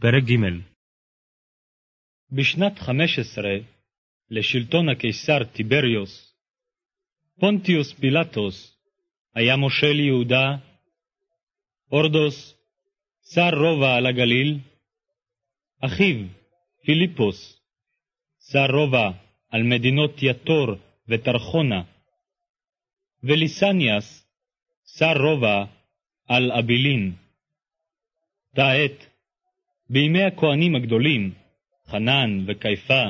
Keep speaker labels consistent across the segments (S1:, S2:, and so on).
S1: פרק ג' בשנת חמש עשרה לשלטון הקיסר טיבריוס, פונטיוס פילטוס היה מושל יהודה, אורדוס, שר רובע על הגליל, אחיו, פיליפוס, שר רובע על מדינות יתור וטרחונה, וליסניאס, שר רובע על אבילין. תעת, בימי הכהנים הגדולים, חנן וקייפה,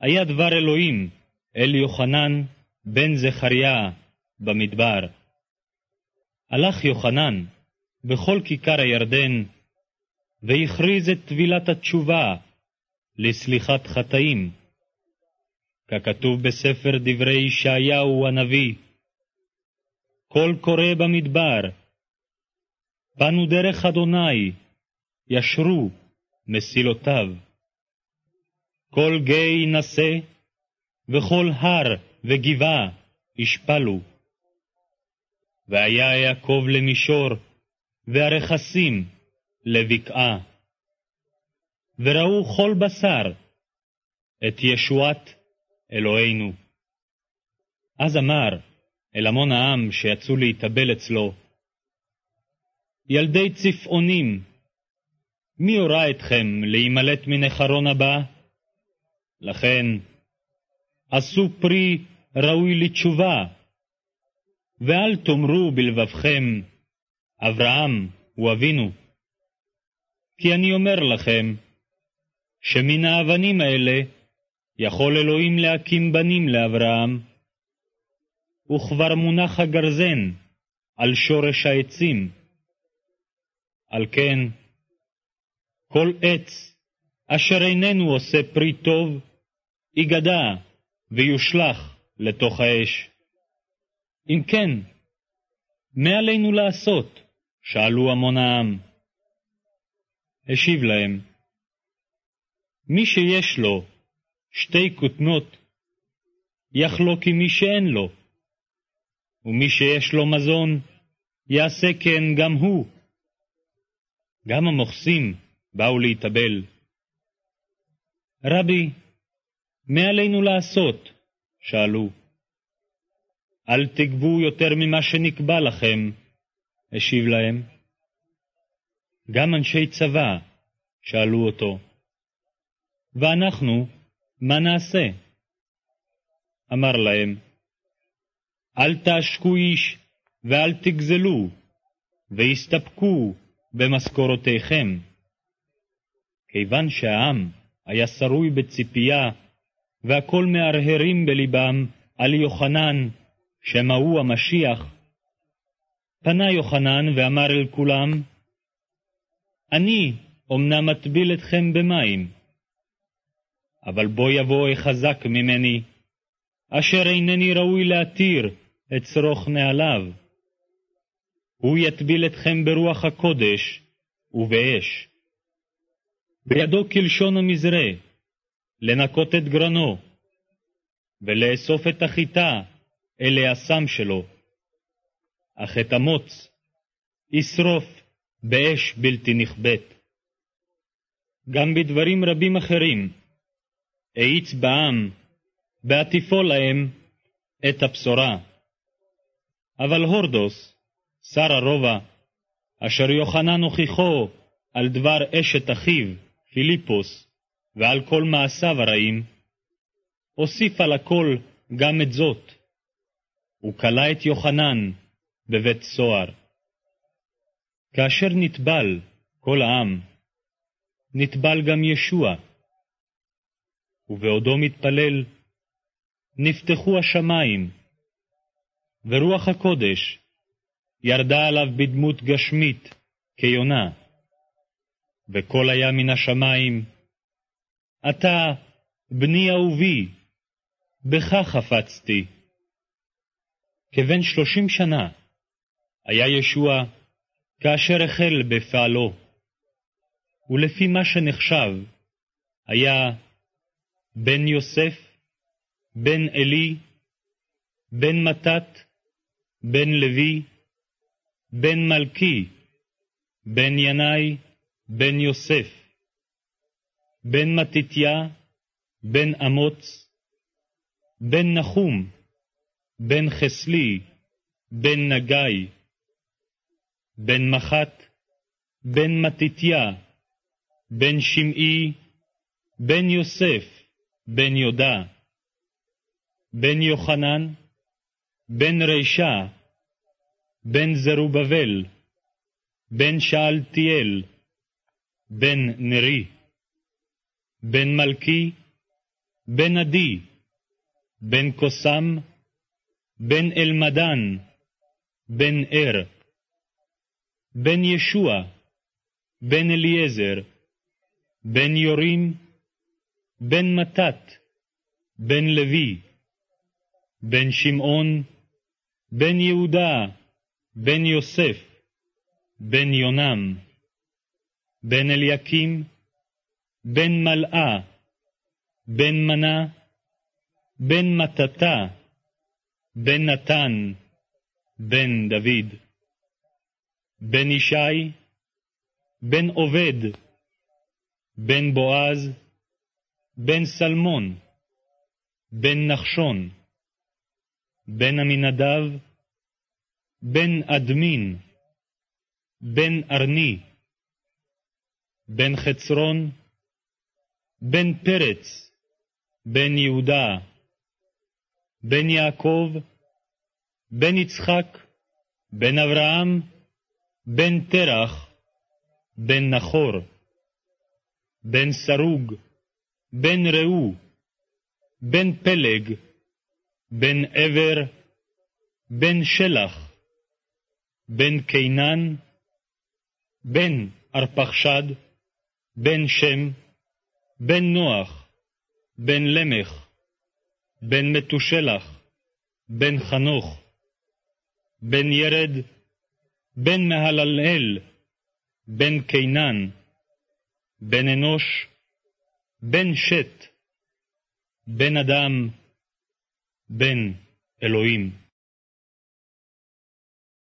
S1: היה דבר אלוהים אל יוחנן בן זכריה במדבר. הלך יוחנן בכל כיכר הירדן, והכריז את טבילת התשובה לסליחת חטאים, ככתוב בספר דברי ישעיהו הנביא, קול קורא במדבר, פנו דרך אדוני, ישרו מסילותיו. כל גיא נשא, וכל הר וגבעה ישפלו. והיה יעקב למישור, והרכסים לבקעה. וראו כל בשר את ישועת אלוהינו. אז אמר אל המון העם שיצאו להתאבל אצלו, ילדי צפעונים, מי הורה אתכם להימלט מן החרון הבא? לכן, עשו פרי ראוי לתשובה, ואל תאמרו בלבבכם, אברהם הוא אבינו. כי אני אומר לכם, שמן האבנים האלה יכול אלוהים להקים בנים לאברהם, וכבר מונח הגרזן על שורש העצים. על כן, כל עץ אשר איננו עושה פרי טוב, ייגדע ויושלך לתוך האש. אם כן, מה עלינו לעשות? שאלו המון העם. השיב להם, מי שיש לו שתי כותנות, יחלוק עם מי שאין לו, ומי שיש לו מזון, יעשה כן גם הוא. גם המוכסים באו להתאבל. רבי, מה עלינו לעשות? שאלו. אל תגבו יותר ממה שנקבע לכם, השיב להם. גם אנשי צבא שאלו אותו. ואנחנו, מה נעשה? אמר להם, אל תעשקו איש ואל תגזלו, והסתפקו במשכורותיכם. כיוון שהעם היה שרוי בציפייה, והכל מהרהרים בלבם על יוחנן, שמא הוא המשיח, פנה יוחנן ואמר אל כולם, אני אמנם מטביל אתכם במים, אבל בוא יבוא חזק ממני, אשר אינני ראוי להתיר את צרוך נעליו. הוא יטביל אתכם ברוח הקודש ובאש. בידו כלשון המזרה, לנקות את גרנו, ולאסוף את החיטה אלי הסם שלו. אך את המוץ ישרוף באש בלתי נכבדת. גם בדברים רבים אחרים האיץ בעם בעטיפו להם את הבשורה. אבל הורדוס, שר הרובע, אשר יוחנן הוכיחו על דבר אשת אחיו, פיליפוס, ועל כל מעשיו הרעים, הוסיף על הכל גם את זאת. הוא כלא את יוחנן בבית סוהר. כאשר נטבל כל העם, נטבל גם ישוע. ובעודו מתפלל, נפתחו השמיים, ורוח הקודש ירדה עליו בדמות גשמית, כיונה. וקול היה מן השמיים, אתה, בני אהובי, בך חפצתי. כבן שלושים שנה היה ישוע כאשר החל בפעלו, ולפי מה שנחשב, היה בן יוסף, בן עלי, בן מתת, בן לוי, בן מלכי, בן ינאי, בן יוסף, בן מתתיה, בן אמוץ, בן נחום, בן חסלי, בן נגי, בן מחת, בן מתתיה, בן שמעי, בן יוסף, בן יהודה, בן יוחנן, בן רישה, בן זרובבל, בן שאלתיאל, בן נרי, בן מלכי, בן עדי, בן קוסם, בן אלמדן, בן ער, בן ישוע, בן אליעזר, בן יורים, בן מתת, בן לוי, בן שמעון, בן יהודה, בן יוסף, בן יונם, בן אליקים, בן מלאה, בן מנה, בן מטתה, בן נתן, בן דוד, בן ישי, בן עובד, בן בועז, בן סלמון, בן נחשון, בן עמינדב, בן אדמין, בן ארני, בן חצרון, בן פרץ, בן יהודה, בן יעקב, בן יצחק, בן אברהם, בן תרח, בן נחור, בן סרוג, בן ראו, בן פלג, בן עבר, בן שלח, בן קינן, בן ארפחשד, בן שם, בן נוח, בן למך, בן מתושלח, בן חנוך, בן ירד, בן מהללאל, בן קינן, בן אנוש, בן שת, בן אדם, בן אלוהים.